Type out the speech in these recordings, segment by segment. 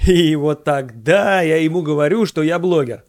И вот тогда я ему говорю, что я блогер.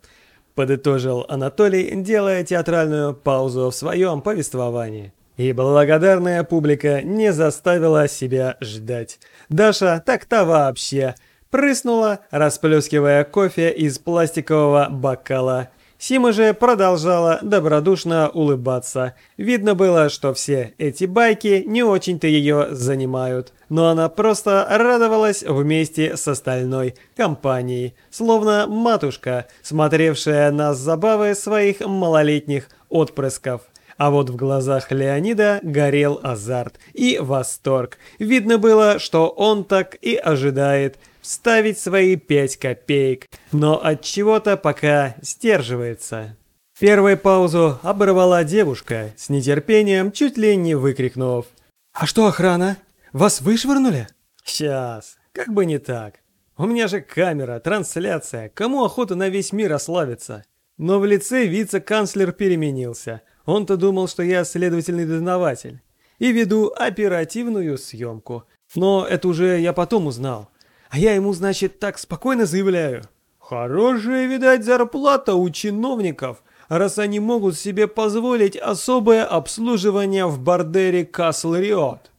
Подытожил Анатолий, делая театральную паузу в своем повествовании. И благодарная публика не заставила себя ждать. Даша так-то вообще прыснула, расплескивая кофе из пластикового бокала. Сима же продолжала добродушно улыбаться. Видно было, что все эти байки не очень-то ее занимают. Но она просто радовалась вместе с остальной компанией. Словно матушка, смотревшая на забавы своих малолетних отпрысков. А вот в глазах Леонида горел азарт и восторг. Видно было, что он так и ожидает вставить свои пять копеек, но от чего-то пока сдерживается. Первую паузу оборвала девушка, с нетерпением чуть ли не выкрикнув. «А что охрана? Вас вышвырнули?» «Сейчас, как бы не так. У меня же камера, трансляция, кому охота на весь мир ославиться?» Но в лице вице-канцлер переменился – он-то думал, что я следовательный дознаватель и веду оперативную съемку. Но это уже я потом узнал. А я ему, значит, так спокойно заявляю. Хорошая, видать, зарплата у чиновников, раз они могут себе позволить особое обслуживание в бордере Касл Риот.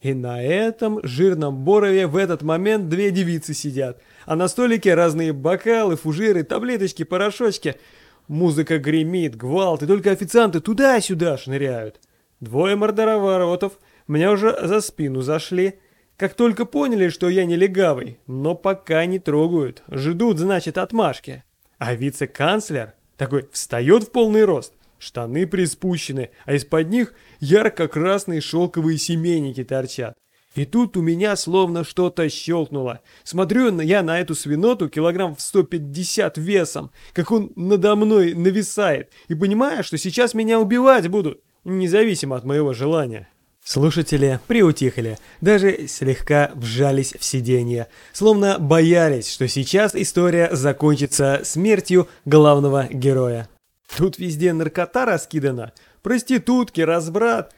И на этом жирном борове в этот момент две девицы сидят, а на столике разные бокалы, фужеры, таблеточки, порошочки – Музыка гремит, гвалт, и только официанты туда-сюда шныряют. Двое мордороворотов меня уже за спину зашли. Как только поняли, что я не легавый, но пока не трогают, ждут, значит, отмашки. А вице-канцлер такой встает в полный рост, штаны приспущены, а из-под них ярко-красные шелковые семейники торчат. И тут у меня словно что-то щелкнуло. Смотрю я на эту свиноту килограмм в 150 весом, как он надо мной нависает, и понимаю, что сейчас меня убивать будут, независимо от моего желания. Слушатели приутихли, даже слегка вжались в сиденье, словно боялись, что сейчас история закончится смертью главного героя. Тут везде наркота раскидана, проститутки, разбрат,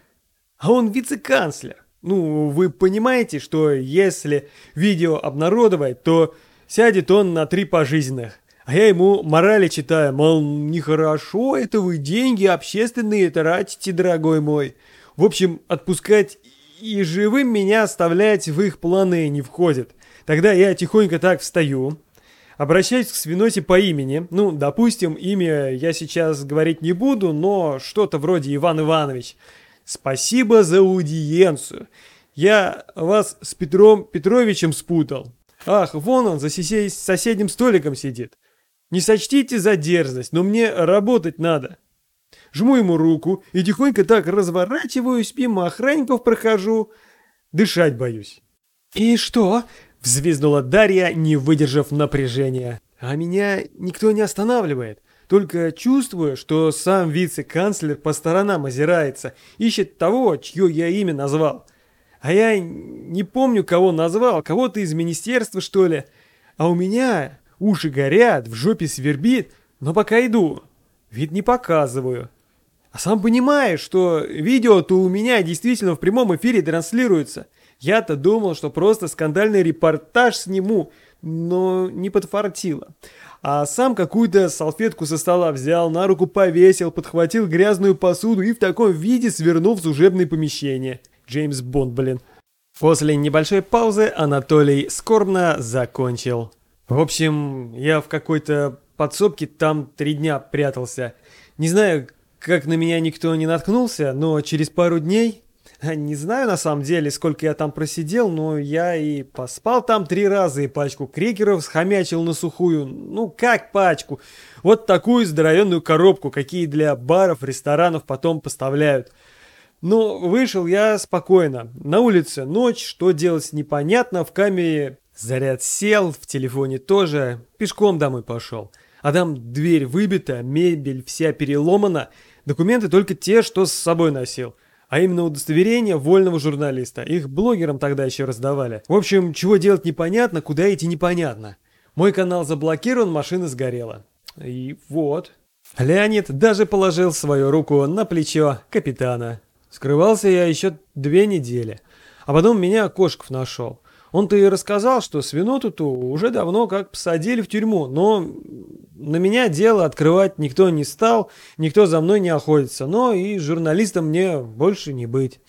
а он вице-канцлер. Ну, вы понимаете, что если видео обнародовать, то сядет он на три пожизненных. А я ему морали читаю, мол, нехорошо это вы деньги общественные тратите, дорогой мой. В общем, отпускать и живым меня оставлять в их планы не входит. Тогда я тихонько так встаю, обращаюсь к свиноте по имени. Ну, допустим, имя я сейчас говорить не буду, но что-то вроде Иван Иванович. Спасибо за аудиенцию. Я вас с Петром Петровичем спутал. Ах, вон он за соседним столиком сидит. Не сочтите за дерзость, но мне работать надо. Жму ему руку и тихонько так разворачиваюсь, мимо охранников прохожу. Дышать боюсь. «И что?» – взвизгнула Дарья, не выдержав напряжения. «А меня никто не останавливает. Только чувствую, что сам вице-канцлер по сторонам озирается, ищет того, чье я имя назвал. А я не помню, кого назвал, кого-то из министерства, что ли. А у меня уши горят, в жопе свербит, но пока иду. Вид не показываю. А сам понимаешь, что видео-то у меня действительно в прямом эфире транслируется. Я-то думал, что просто скандальный репортаж сниму, но не подфартило а сам какую-то салфетку со стола взял, на руку повесил, подхватил грязную посуду и в таком виде свернул в служебное помещение. Джеймс Бонд, блин. После небольшой паузы Анатолий скорбно закончил. В общем, я в какой-то подсобке там три дня прятался. Не знаю, как на меня никто не наткнулся, но через пару дней Не знаю на самом деле, сколько я там просидел, но я и поспал там три раза и пачку крекеров схомячил на сухую. Ну как пачку? Вот такую здоровенную коробку, какие для баров, ресторанов потом поставляют. Но вышел я спокойно. На улице ночь, что делать непонятно, в камере заряд сел, в телефоне тоже, пешком домой пошел. А там дверь выбита, мебель вся переломана, документы только те, что с собой носил а именно удостоверение вольного журналиста. Их блогерам тогда еще раздавали. В общем, чего делать непонятно, куда идти непонятно. Мой канал заблокирован, машина сгорела. И вот. Леонид даже положил свою руку на плечо капитана. Скрывался я еще две недели. А потом меня Кошков нашел. Он-то и рассказал, что свиноту-то уже давно как посадили в тюрьму, но на меня дело открывать никто не стал, никто за мной не охотится, но и журналистом мне больше не быть.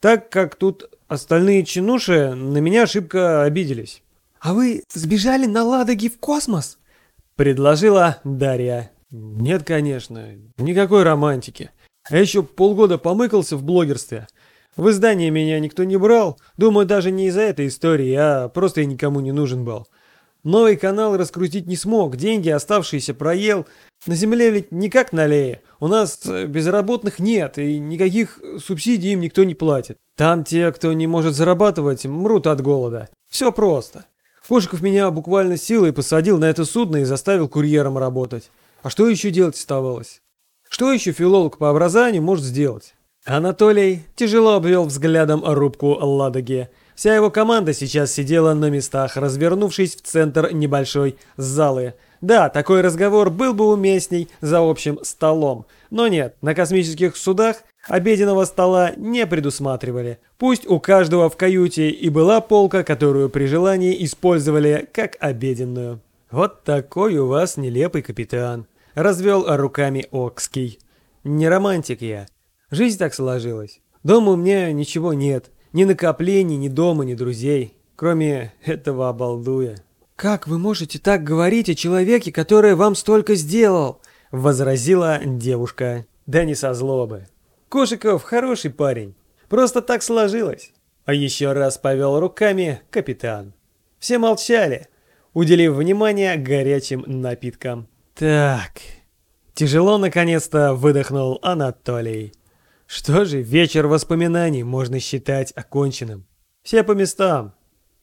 Так как тут остальные чинуши на меня ошибка обиделись. «А вы сбежали на Ладоге в космос?» — предложила Дарья. «Нет, конечно, никакой романтики. Я еще полгода помыкался в блогерстве». В издание меня никто не брал, думаю, даже не из-за этой истории, а просто я никому не нужен был. Новый канал раскрутить не смог, деньги оставшиеся проел. На земле ведь никак на лее. У нас э, безработных нет, и никаких субсидий им никто не платит. Там те, кто не может зарабатывать, мрут от голода. Все просто. Кошиков меня буквально силой посадил на это судно и заставил курьером работать. А что еще делать оставалось? Что еще филолог по образованию может сделать? Анатолий тяжело обвел взглядом рубку Ладоги. Вся его команда сейчас сидела на местах, развернувшись в центр небольшой залы. Да, такой разговор был бы уместней за общим столом. Но нет, на космических судах обеденного стола не предусматривали. Пусть у каждого в каюте и была полка, которую при желании использовали как обеденную. «Вот такой у вас нелепый капитан», — развел руками Окский. «Не романтик я». Жизнь так сложилась. Дома у меня ничего нет. Ни накоплений, ни дома, ни друзей. Кроме этого обалдуя. «Как вы можете так говорить о человеке, который вам столько сделал?» Возразила девушка. Да не со злобы. Кошиков хороший парень. Просто так сложилось. А еще раз повел руками капитан. Все молчали, уделив внимание горячим напиткам. Так, тяжело наконец-то выдохнул Анатолий. Что же, вечер воспоминаний можно считать оконченным. Все по местам.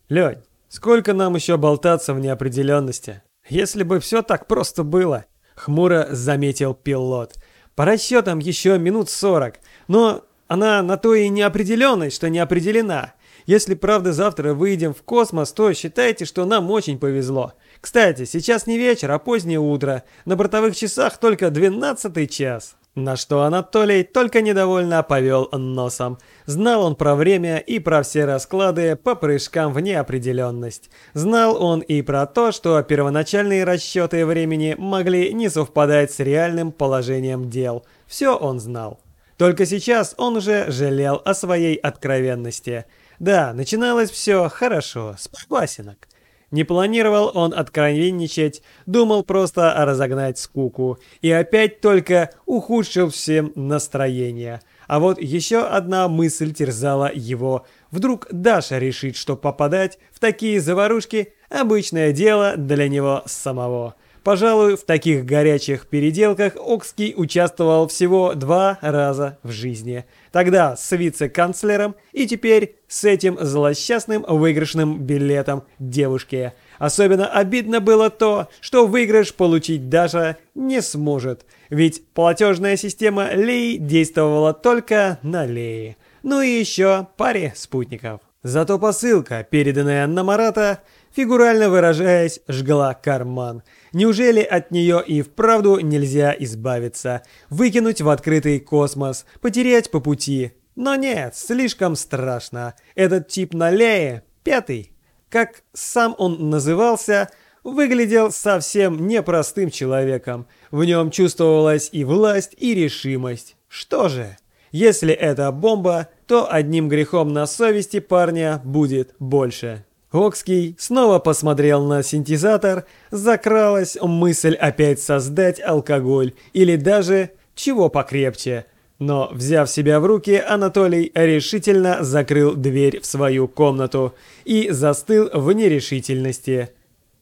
Лень, сколько нам еще болтаться в неопределенности? Если бы все так просто было, хмуро заметил пилот. По расчетам еще минут сорок, но она на то и неопределенность, что не определена. Если правда завтра выйдем в космос, то считайте, что нам очень повезло. Кстати, сейчас не вечер, а позднее утро. На бортовых часах только двенадцатый час. На что Анатолий только недовольно повел носом. Знал он про время и про все расклады по прыжкам в неопределенность. Знал он и про то, что первоначальные расчеты времени могли не совпадать с реальным положением дел. Все он знал. Только сейчас он уже жалел о своей откровенности. Да, начиналось все хорошо, с пасенок. Не планировал он откровенничать, думал просто разогнать скуку. И опять только ухудшил всем настроение. А вот еще одна мысль терзала его. Вдруг Даша решит, что попадать в такие заварушки – обычное дело для него самого. Пожалуй, в таких горячих переделках Окский участвовал всего два раза в жизни. Тогда с вице-канцлером и теперь с этим злосчастным выигрышным билетом девушке. Особенно обидно было то, что выигрыш получить Даша не сможет, ведь платежная система Леи действовала только на Леи. Ну и еще паре спутников. Зато посылка, переданная на Марата, фигурально выражаясь, жгла карман. Неужели от нее и вправду нельзя избавиться? Выкинуть в открытый космос, потерять по пути? Но нет, слишком страшно. Этот тип на Лее, пятый, как сам он назывался, выглядел совсем непростым человеком. В нем чувствовалась и власть, и решимость. Что же, если это бомба, то одним грехом на совести парня будет больше. Окский снова посмотрел на синтезатор, закралась мысль опять создать алкоголь или даже чего покрепче. Но, взяв себя в руки, Анатолий решительно закрыл дверь в свою комнату и застыл в нерешительности.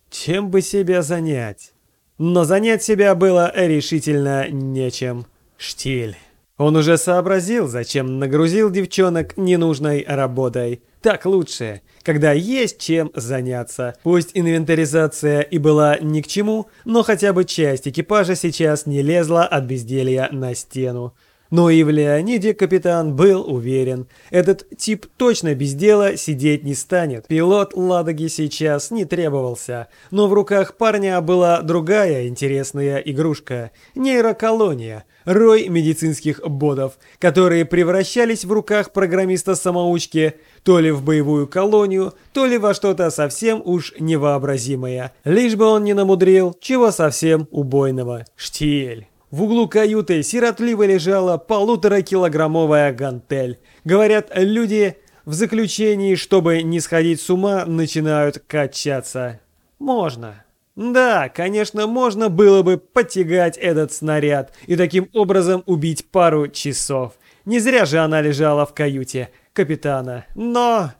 Чем бы себя занять? Но занять себя было решительно нечем. Штиль. Он уже сообразил, зачем нагрузил девчонок ненужной работой. Так лучше, когда есть чем заняться. Пусть инвентаризация и была ни к чему, но хотя бы часть экипажа сейчас не лезла от безделья на стену. Но и в Леониде капитан был уверен. Этот тип точно без дела сидеть не станет. Пилот Ладоги сейчас не требовался. Но в руках парня была другая интересная игрушка – нейроколония. Рой медицинских бодов, которые превращались в руках программиста-самоучки то ли в боевую колонию, то ли во что-то совсем уж невообразимое. Лишь бы он не намудрил чего совсем убойного. Штиль. В углу каюты сиротливо лежала полуторакилограммовая гантель. Говорят, люди в заключении, чтобы не сходить с ума, начинают качаться. Можно. Да, конечно, можно было бы потягать этот снаряд и таким образом убить пару часов. Не зря же она лежала в каюте капитана. Но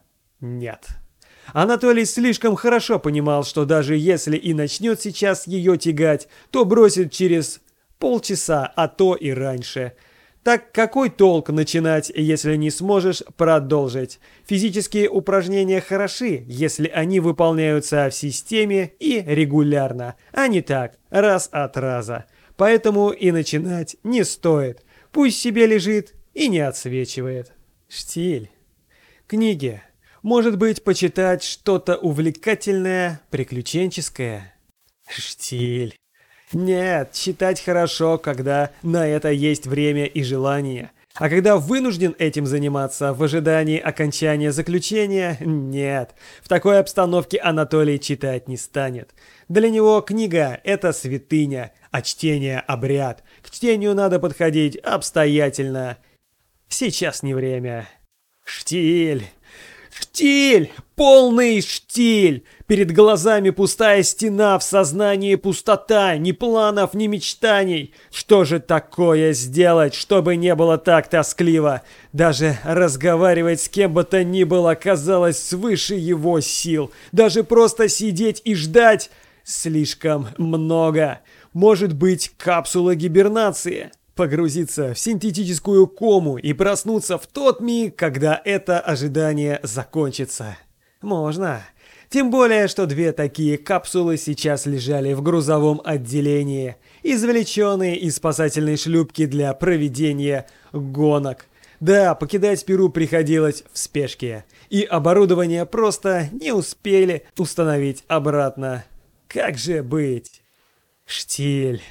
нет. Анатолий слишком хорошо понимал, что даже если и начнет сейчас ее тягать, то бросит через полчаса, а то и раньше. Так какой толк начинать, если не сможешь продолжить? Физические упражнения хороши, если они выполняются в системе и регулярно, а не так, раз от раза. Поэтому и начинать не стоит. Пусть себе лежит и не отсвечивает. Штиль. Книги. Может быть, почитать что-то увлекательное, приключенческое? Штиль. Нет, читать хорошо, когда на это есть время и желание. А когда вынужден этим заниматься в ожидании окончания заключения, нет. В такой обстановке Анатолий читать не станет. Для него книга – это святыня, а чтение – обряд. К чтению надо подходить обстоятельно. Сейчас не время. Штиль. Штиль! Полный штиль! Перед глазами пустая стена, в сознании пустота, ни планов, ни мечтаний. Что же такое сделать, чтобы не было так тоскливо? Даже разговаривать с кем бы то ни было казалось свыше его сил. Даже просто сидеть и ждать слишком много. Может быть, капсула гибернации? Погрузиться в синтетическую кому и проснуться в тот миг, когда это ожидание закончится. Можно. Тем более, что две такие капсулы сейчас лежали в грузовом отделении, извлеченные из спасательной шлюпки для проведения гонок. Да, покидать Перу приходилось в спешке, и оборудование просто не успели установить обратно. Как же быть? Штиль.